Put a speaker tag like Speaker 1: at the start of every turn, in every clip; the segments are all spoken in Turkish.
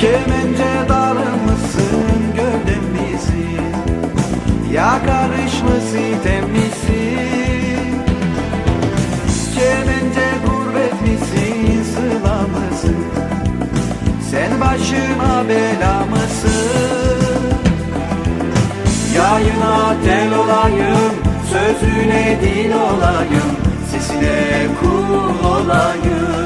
Speaker 1: Kemence darılmışsın gövdem bizi. Ya sitem misin? Kemence gurbet misin? Sıla mısın? Sen başıma bela mısın? Yayına tel olayım Sözüne dil olayım Sesine kul olayım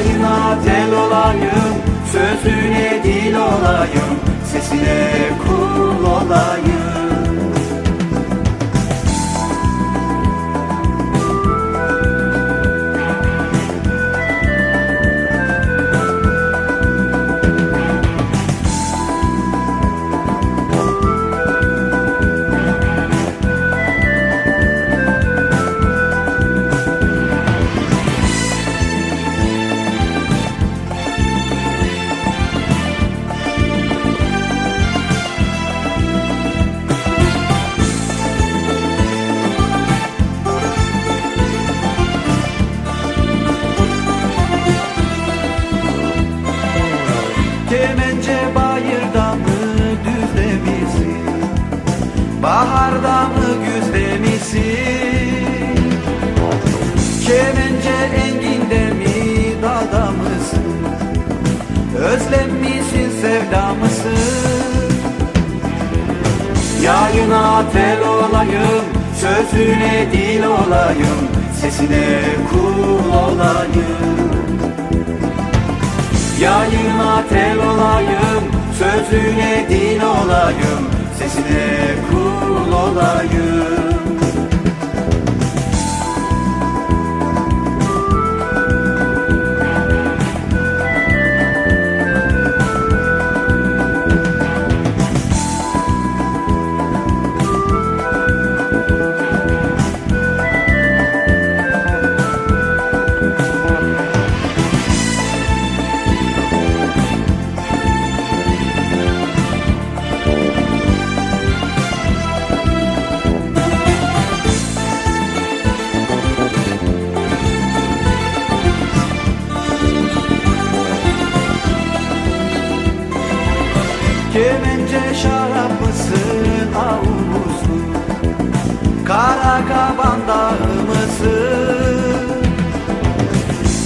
Speaker 1: Yayına tel olayım Sözüne dil olayım Sesine kul Baharda mı güzde misin? Kemence enginde mi dağda mısın? Özlem misin sevda mısın? Yayına tel olayım Sözüne dil olayım Sesine kul olayım Yayına tel olayım Sözüne dil olayım Sesine kul olayım Kemence şarap mısın avuzlu Kara kaban dağı mısın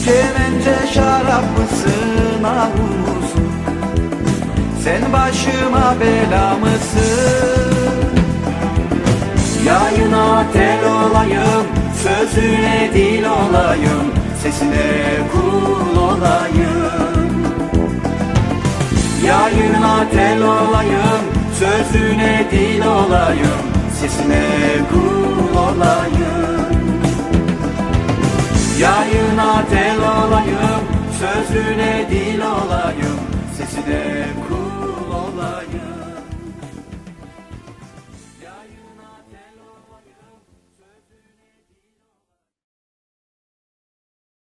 Speaker 1: Kemence şarap mısın avuzlu Sen başıma bela mısın? Yayına tel olayım Sözüne dil olayım Sesine Yayına tel olayım Sözüne dil olayım Sesine kul olayım. Yayına tel olayım Sözüne dil olayım Sesine